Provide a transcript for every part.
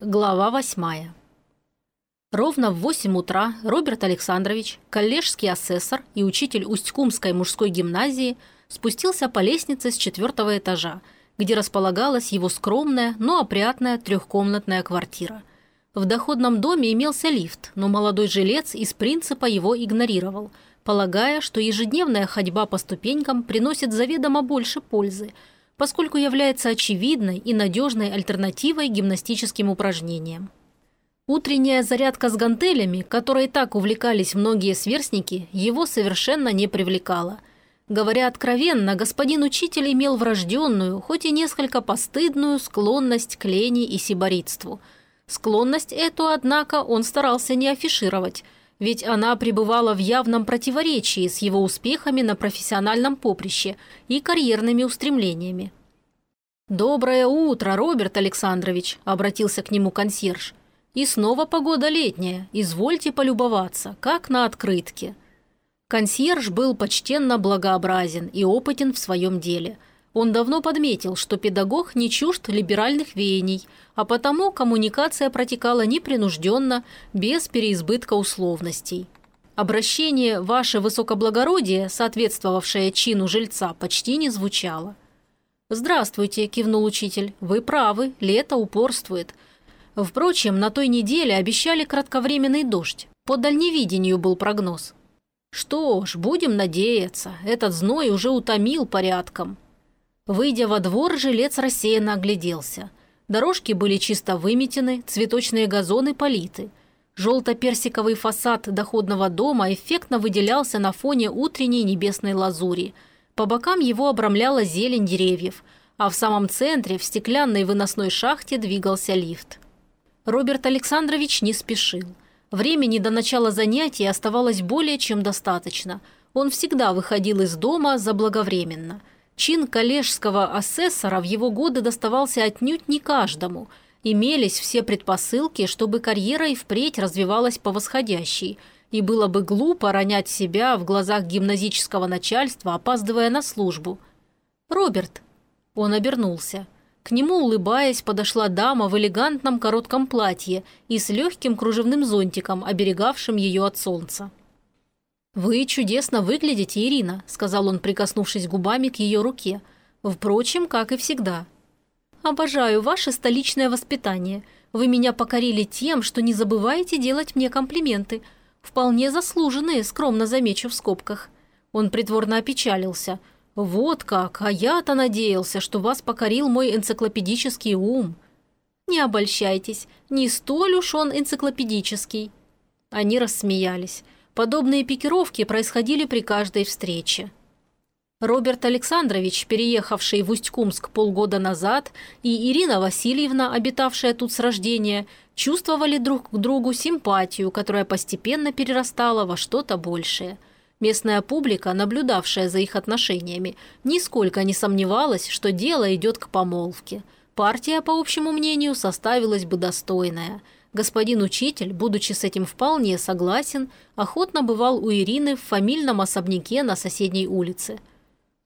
Глава восьмая. Ровно в восемь утра Роберт Александрович, коллежский асессор и учитель Усть-Кумской мужской гимназии, спустился по лестнице с четвертого этажа, где располагалась его скромная, но опрятная трехкомнатная квартира. В доходном доме имелся лифт, но молодой жилец из принципа его игнорировал, полагая, что ежедневная ходьба по ступенькам приносит заведомо больше пользы – поскольку является очевидной и надежной альтернативой гимнастическим упражнениям. Утренняя зарядка с гантелями, которой так увлекались многие сверстники, его совершенно не привлекала. Говоря откровенно, господин учитель имел врожденную, хоть и несколько постыдную склонность к лени и сиборитству. Склонность эту, однако, он старался не афишировать, ведь она пребывала в явном противоречии с его успехами на профессиональном поприще и карьерными устремлениями. «Доброе утро, Роберт Александрович», – обратился к нему консьерж. «И снова погода летняя. Извольте полюбоваться, как на открытке». Консьерж был почтенно благообразен и опытен в своем деле. Он давно подметил, что педагог не чужд либеральных веяний, а потому коммуникация протекала непринужденно, без переизбытка условностей. Обращение «Ваше высокоблагородие», соответствовавшее чину жильца, почти не звучало. «Здравствуйте», – кивнул учитель. «Вы правы, лето упорствует. Впрочем, на той неделе обещали кратковременный дождь. По дальневидению был прогноз». «Что ж, будем надеяться. Этот зной уже утомил порядком». Выйдя во двор, жилец рассеянно огляделся. Дорожки были чисто выметены, цветочные газоны политы. Желто-персиковый фасад доходного дома эффектно выделялся на фоне утренней небесной лазури – по бокам его обрамляла зелень деревьев, а в самом центре, в стеклянной выносной шахте, двигался лифт. Роберт Александрович не спешил. Времени до начала занятий оставалось более чем достаточно. Он всегда выходил из дома заблаговременно. Чин коллежского асессора в его годы доставался отнюдь не каждому. Имелись все предпосылки, чтобы карьера и впредь развивалась по восходящей – и было бы глупо ронять себя в глазах гимназического начальства, опаздывая на службу. «Роберт!» Он обернулся. К нему, улыбаясь, подошла дама в элегантном коротком платье и с легким кружевным зонтиком, оберегавшим ее от солнца. «Вы чудесно выглядите, Ирина», – сказал он, прикоснувшись губами к ее руке. «Впрочем, как и всегда». «Обожаю ваше столичное воспитание. Вы меня покорили тем, что не забываете делать мне комплименты. Вполне заслуженные, скромно замечу в скобках. Он притворно опечалился. «Вот как, а я-то надеялся, что вас покорил мой энциклопедический ум». «Не обольщайтесь, не столь уж он энциклопедический». Они рассмеялись. Подобные пикировки происходили при каждой встрече. Роберт Александрович, переехавший в Усть-Кумск полгода назад, и Ирина Васильевна, обитавшая тут с рождения, чувствовали друг к другу симпатию, которая постепенно перерастала во что-то большее. Местная публика, наблюдавшая за их отношениями, нисколько не сомневалась, что дело идет к помолвке. Партия, по общему мнению, составилась бы достойная. Господин учитель, будучи с этим вполне согласен, охотно бывал у Ирины в фамильном особняке на соседней улице –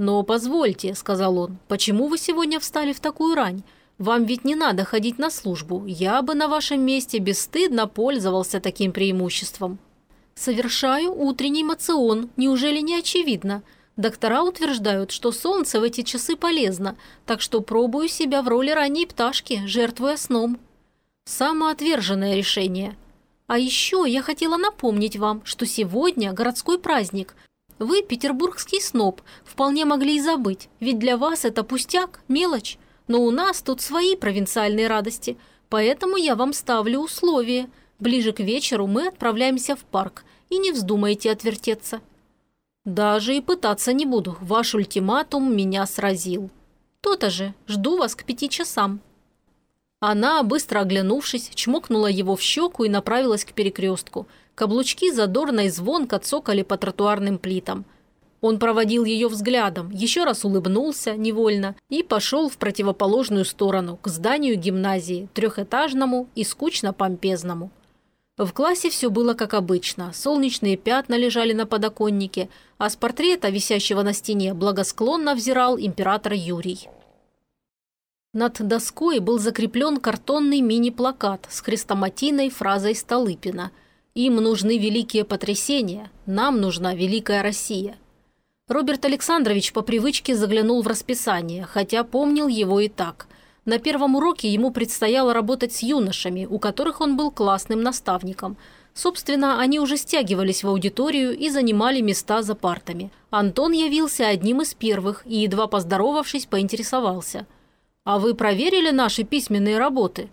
«Но позвольте», – сказал он, – «почему вы сегодня встали в такую рань? Вам ведь не надо ходить на службу. Я бы на вашем месте бесстыдно пользовался таким преимуществом». «Совершаю утренний мацион. Неужели не очевидно? Доктора утверждают, что солнце в эти часы полезно, так что пробую себя в роли ранней пташки, жертвуя сном». «Самоотверженное решение», а еще я хотела напомнить вам, что сегодня городской праздник, вы, петербургский сноб, вполне могли и забыть, ведь для вас это пустяк, мелочь. Но у нас тут свои провинциальные радости, поэтому я вам ставлю условие. Ближе к вечеру мы отправляемся в парк, и не вздумайте отвертеться. Даже и пытаться не буду, ваш ультиматум меня сразил. То-то же, жду вас к пяти часам. Она, быстро оглянувшись, чмокнула его в щеку и направилась к перекрестку. Каблучки задорно и звонко цокали по тротуарным плитам. Он проводил ее взглядом, еще раз улыбнулся невольно и пошел в противоположную сторону, к зданию гимназии, трехэтажному и скучно-помпезному. В классе все было как обычно. Солнечные пятна лежали на подоконнике, а с портрета, висящего на стене, благосклонно взирал император Юрий. Над доской был закреплен картонный мини-плакат с хрестоматийной фразой Столыпина «Им нужны великие потрясения, нам нужна великая Россия». Роберт Александрович по привычке заглянул в расписание, хотя помнил его и так. На первом уроке ему предстояло работать с юношами, у которых он был классным наставником. Собственно, они уже стягивались в аудиторию и занимали места за партами. Антон явился одним из первых и, едва поздоровавшись, поинтересовался – а вы проверили наши письменные работы?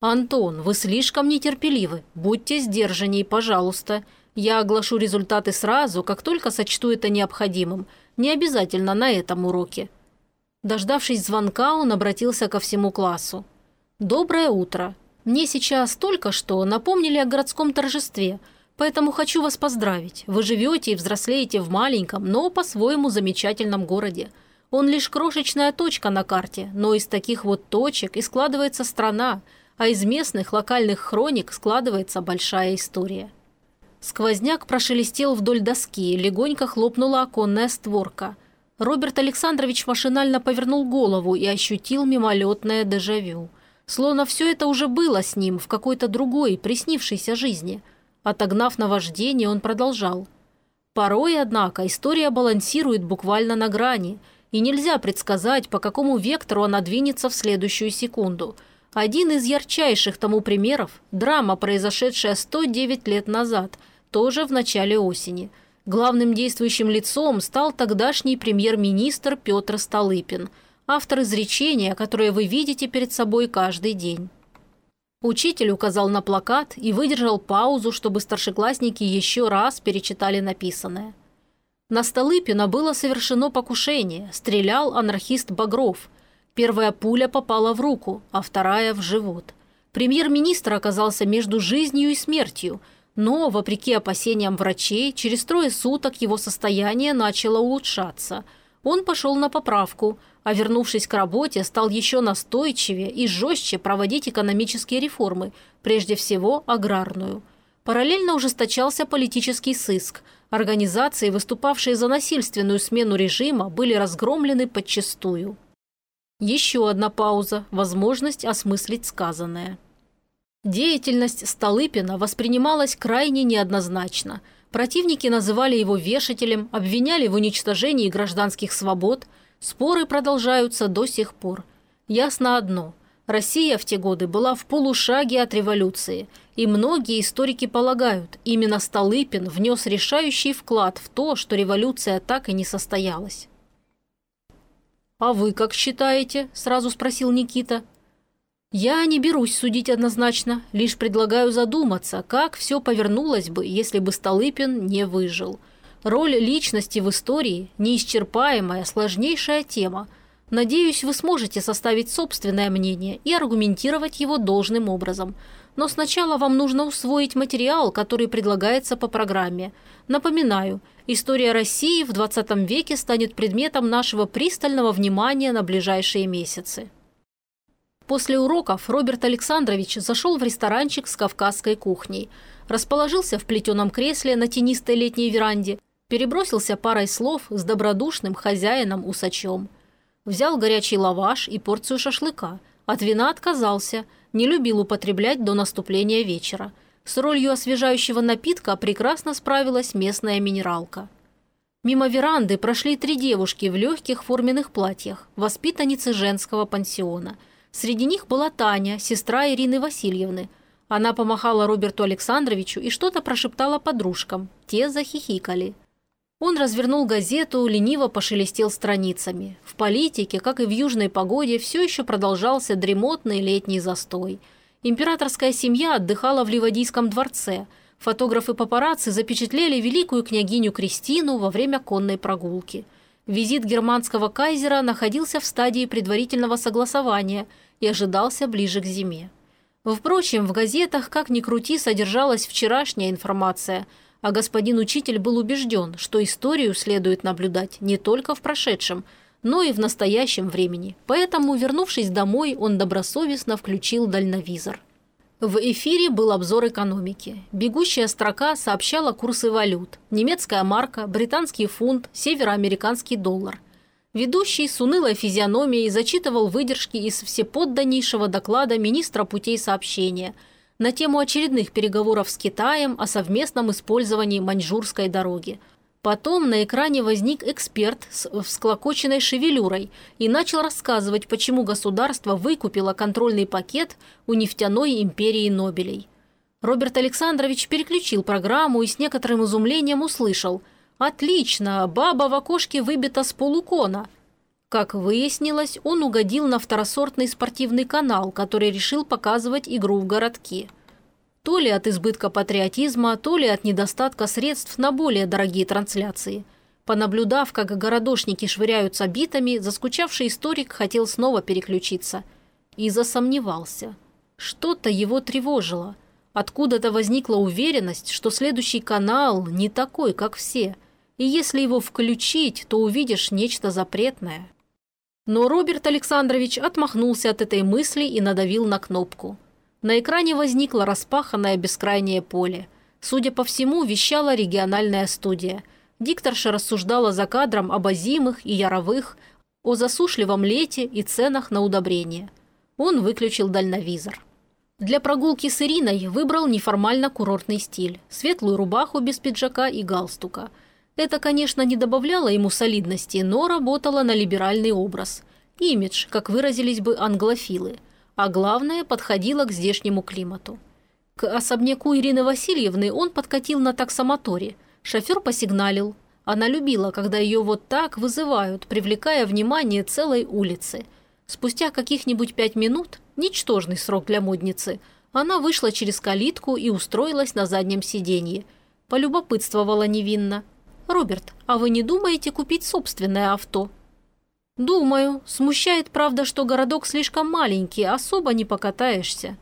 Антон, вы слишком нетерпеливы. Будьте сдержанней, пожалуйста. Я оглашу результаты сразу, как только сочту это необходимым. Не обязательно на этом уроке. Дождавшись звонка, он обратился ко всему классу. «Доброе утро. Мне сейчас только что напомнили о городском торжестве, поэтому хочу вас поздравить. Вы живете и взрослеете в маленьком, но по-своему замечательном городе. Он лишь крошечная точка на карте, но из таких вот точек и складывается страна, а из местных локальных хроник складывается большая история. Сквозняк прошелестел вдоль доски, легонько хлопнула оконная створка. Роберт Александрович машинально повернул голову и ощутил мимолетное дежавю. Словно все это уже было с ним в какой-то другой, приснившейся жизни. Отогнав наваждение, он продолжал. Порой, однако, история балансирует буквально на грани – и нельзя предсказать, по какому вектору она двинется в следующую секунду. Один из ярчайших тому примеров – драма, произошедшая 109 лет назад, тоже в начале осени. Главным действующим лицом стал тогдашний премьер-министр Петр Столыпин, автор изречения, которое вы видите перед собой каждый день. Учитель указал на плакат и выдержал паузу, чтобы старшеклассники еще раз перечитали написанное. На Столыпина было совершено покушение, стрелял анархист Багров. Первая пуля попала в руку, а вторая – в живот. Премьер-министр оказался между жизнью и смертью, но, вопреки опасениям врачей, через трое суток его состояние начало улучшаться. Он пошел на поправку, а вернувшись к работе, стал еще настойчивее и жестче проводить экономические реформы, прежде всего аграрную. Параллельно ужесточался политический сыск – Организации, выступавшие за насильственную смену режима, были разгромлены подчистую. Еще одна пауза, возможность осмыслить сказанное. Деятельность Столыпина воспринималась крайне неоднозначно. Противники называли его вешателем, обвиняли в уничтожении гражданских свобод. Споры продолжаются до сих пор. Ясно одно – Россия в те годы была в полушаге от революции, и многие историки полагают, именно Столыпин внес решающий вклад в то, что революция так и не состоялась. «А вы как считаете?» – сразу спросил Никита. «Я не берусь судить однозначно, лишь предлагаю задуматься, как все повернулось бы, если бы Столыпин не выжил. Роль личности в истории – неисчерпаемая, сложнейшая тема – Надеюсь, вы сможете составить собственное мнение и аргументировать его должным образом. Но сначала вам нужно усвоить материал, который предлагается по программе. Напоминаю, история России в 20 веке станет предметом нашего пристального внимания на ближайшие месяцы. После уроков Роберт Александрович зашел в ресторанчик с кавказской кухней, расположился в плетеном кресле на тенистой летней веранде, перебросился парой слов с добродушным хозяином-усачем – Взял горячий лаваш и порцию шашлыка. От вина отказался, не любил употреблять до наступления вечера. С ролью освежающего напитка прекрасно справилась местная минералка. Мимо веранды прошли три девушки в легких форменных платьях, воспитанницы женского пансиона. Среди них была Таня, сестра Ирины Васильевны. Она помахала Роберту Александровичу и что-то прошептала подружкам. Те захихикали. Он развернул газету, лениво пошелестел страницами. В политике, как и в южной погоде, все еще продолжался дремотный летний застой. Императорская семья отдыхала в Ливадийском дворце. Фотографы-папарацци запечатлели великую княгиню Кристину во время конной прогулки. Визит германского кайзера находился в стадии предварительного согласования и ожидался ближе к зиме. Впрочем, в газетах, как ни крути, содержалась вчерашняя информация – а господин учитель был убежден, что историю следует наблюдать не только в прошедшем, но и в настоящем времени. Поэтому, вернувшись домой, он добросовестно включил дальновизор. В эфире был обзор экономики. Бегущая строка сообщала курсы валют. Немецкая марка, британский фунт, североамериканский доллар. Ведущий с унылой физиономией зачитывал выдержки из всеподданнейшего доклада министра путей сообщения на тему очередных переговоров с Китаем о совместном использовании Маньчжурской дороги. Потом на экране возник эксперт с всклокоченной шевелюрой и начал рассказывать, почему государство выкупило контрольный пакет у нефтяной империи Нобелей. Роберт Александрович переключил программу и с некоторым изумлением услышал – «Отлично! Баба в окошке выбита с полукона!» Как выяснилось, он угодил на второсортный спортивный канал, который решил показывать игру в городке. То ли от избытка патриотизма, то ли от недостатка средств на более дорогие трансляции. Понаблюдав, как городошники швыряются битами, заскучавший историк хотел снова переключиться. И засомневался. Что-то его тревожило. Откуда-то возникла уверенность, что следующий канал не такой, как все – и если его включить, то увидишь нечто запретное. Но Роберт Александрович отмахнулся от этой мысли и надавил на кнопку. На экране возникло распаханное бескрайнее поле. Судя по всему, вещала региональная студия. Дикторша рассуждала за кадром об озимых и яровых, о засушливом лете и ценах на удобрения. Он выключил дальновизор. Для прогулки с Ириной выбрал неформально курортный стиль. Светлую рубаху без пиджака и галстука – это, конечно, не добавляло ему солидности, но работало на либеральный образ. Имидж, как выразились бы англофилы. А главное, подходило к здешнему климату. К особняку Ирины Васильевны он подкатил на таксомоторе. Шофер посигналил. Она любила, когда ее вот так вызывают, привлекая внимание целой улицы. Спустя каких-нибудь пять минут, ничтожный срок для модницы, она вышла через калитку и устроилась на заднем сиденье. Полюбопытствовала невинно. «Роберт, а вы не думаете купить собственное авто?» «Думаю. Смущает, правда, что городок слишком маленький, особо не покатаешься».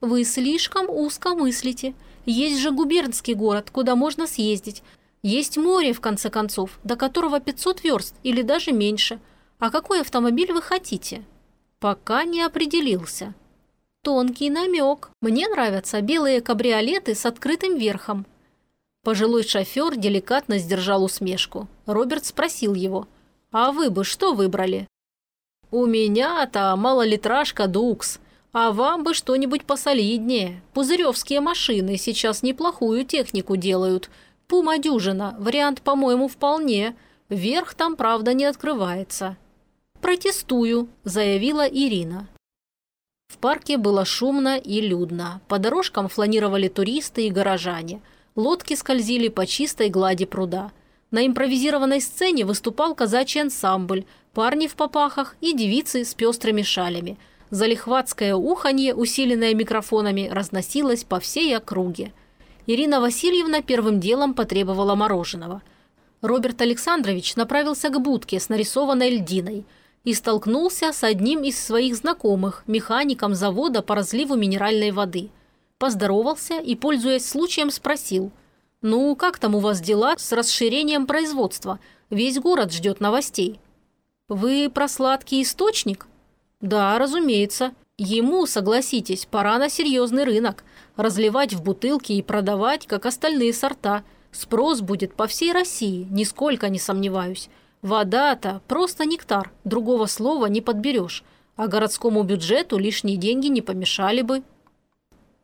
«Вы слишком узко мыслите. Есть же губернский город, куда можно съездить. Есть море, в конце концов, до которого 500 верст или даже меньше. А какой автомобиль вы хотите?» «Пока не определился». «Тонкий намек. Мне нравятся белые кабриолеты с открытым верхом. Пожилой шофер деликатно сдержал усмешку. Роберт спросил его, «А вы бы что выбрали?» «У меня-то малолитражка «Дукс», а вам бы что-нибудь посолиднее. Пузыревские машины сейчас неплохую технику делают. Пума дюжина, вариант, по-моему, вполне. Верх там, правда, не открывается». «Протестую», – заявила Ирина. В парке было шумно и людно. По дорожкам фланировали туристы и горожане – лодки скользили по чистой глади пруда. На импровизированной сцене выступал казачий ансамбль, парни в попахах и девицы с пестрыми шалями. Залихватское уханье, усиленное микрофонами, разносилось по всей округе. Ирина Васильевна первым делом потребовала мороженого. Роберт Александрович направился к будке с нарисованной льдиной и столкнулся с одним из своих знакомых, механиком завода по разливу минеральной воды – поздоровался и, пользуясь случаем, спросил. «Ну, как там у вас дела с расширением производства? Весь город ждет новостей». «Вы про сладкий источник?» «Да, разумеется. Ему, согласитесь, пора на серьезный рынок. Разливать в бутылки и продавать, как остальные сорта. Спрос будет по всей России, нисколько не сомневаюсь. Вода-то просто нектар, другого слова не подберешь. А городскому бюджету лишние деньги не помешали бы».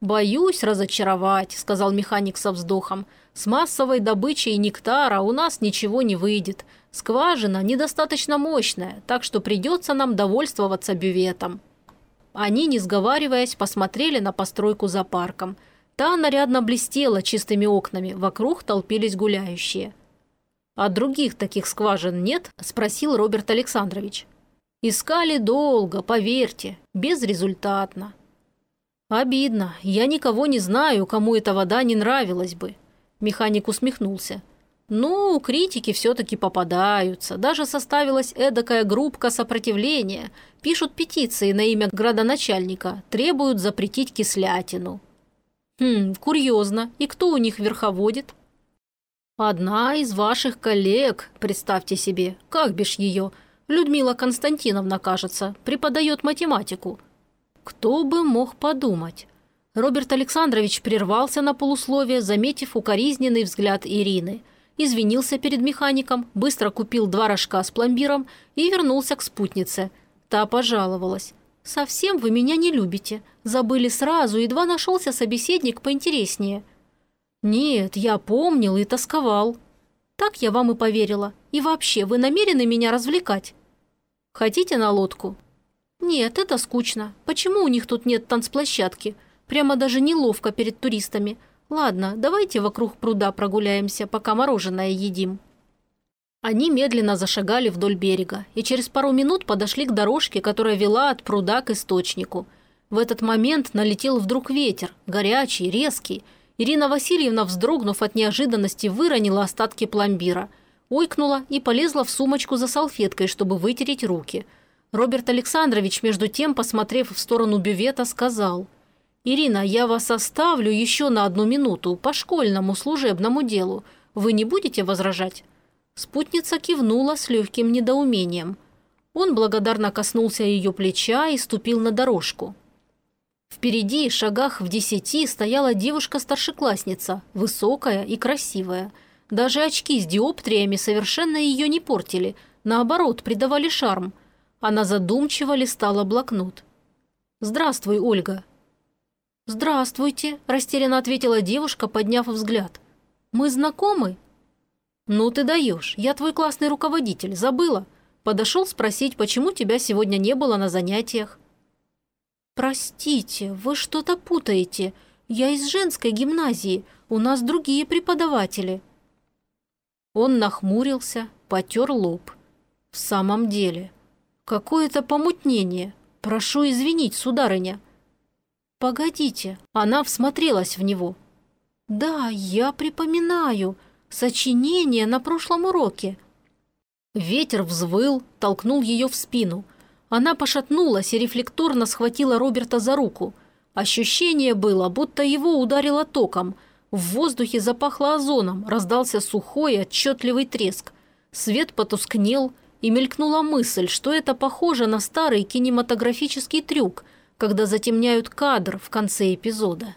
«Боюсь разочаровать», – сказал механик со вздохом. «С массовой добычей нектара у нас ничего не выйдет. Скважина недостаточно мощная, так что придется нам довольствоваться бюветом». Они, не сговариваясь, посмотрели на постройку за парком. Та нарядно блестела чистыми окнами, вокруг толпились гуляющие. «А других таких скважин нет?» – спросил Роберт Александрович. «Искали долго, поверьте, безрезультатно». «Обидно. Я никого не знаю, кому эта вода не нравилась бы». Механик усмехнулся. «Ну, критики все-таки попадаются. Даже составилась эдакая группка сопротивления. Пишут петиции на имя градоначальника, требуют запретить кислятину». «Хм, курьезно. И кто у них верховодит?» «Одна из ваших коллег, представьте себе. Как бишь ее? Людмила Константиновна, кажется, преподает математику». Кто бы мог подумать? Роберт Александрович прервался на полусловие, заметив укоризненный взгляд Ирины. извинился перед механиком, быстро купил два рожка с пломбиром и вернулся к спутнице. Та пожаловалась. «Совсем вы меня не любите. Забыли сразу, едва нашелся собеседник поинтереснее». «Нет, я помнил и тосковал». «Так я вам и поверила. И вообще, вы намерены меня развлекать?» «Хотите на лодку?» «Нет, это скучно. Почему у них тут нет танцплощадки? Прямо даже неловко перед туристами. Ладно, давайте вокруг пруда прогуляемся, пока мороженое едим». Они медленно зашагали вдоль берега и через пару минут подошли к дорожке, которая вела от пруда к источнику. В этот момент налетел вдруг ветер, горячий, резкий. Ирина Васильевна, вздрогнув от неожиданности, выронила остатки пломбира, ойкнула и полезла в сумочку за салфеткой, чтобы вытереть руки. Роберт Александрович, между тем, посмотрев в сторону бювета, сказал «Ирина, я вас оставлю еще на одну минуту по школьному служебному делу. Вы не будете возражать?» Спутница кивнула с легким недоумением. Он благодарно коснулся ее плеча и ступил на дорожку. Впереди, шагах в десяти, стояла девушка-старшеклассница, высокая и красивая. Даже очки с диоптриями совершенно ее не портили, наоборот, придавали шарм. Она задумчиво листала блокнот. «Здравствуй, Ольга». «Здравствуйте», – растерянно ответила девушка, подняв взгляд. «Мы знакомы?» «Ну ты даешь, я твой классный руководитель, забыла. Подошел спросить, почему тебя сегодня не было на занятиях». «Простите, вы что-то путаете. Я из женской гимназии, у нас другие преподаватели». Он нахмурился, потер лоб. «В самом деле, какое-то помутнение. Прошу извинить, сударыня». «Погодите», она всмотрелась в него. «Да, я припоминаю. Сочинение на прошлом уроке». Ветер взвыл, толкнул ее в спину. Она пошатнулась и рефлекторно схватила Роберта за руку. Ощущение было, будто его ударило током. В воздухе запахло озоном, раздался сухой, отчетливый треск. Свет потускнел, и мелькнула мысль, что это похоже на старый кинематографический трюк, когда затемняют кадр в конце эпизода.